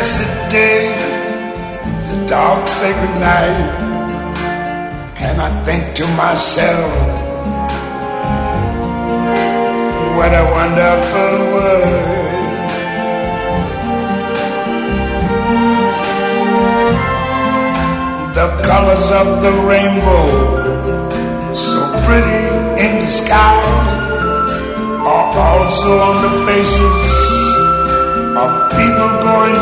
blessed day, the dark sacred goodnight, and I think to myself, what a wonderful world. The colors of the rainbow, so pretty in the sky, are also on the faces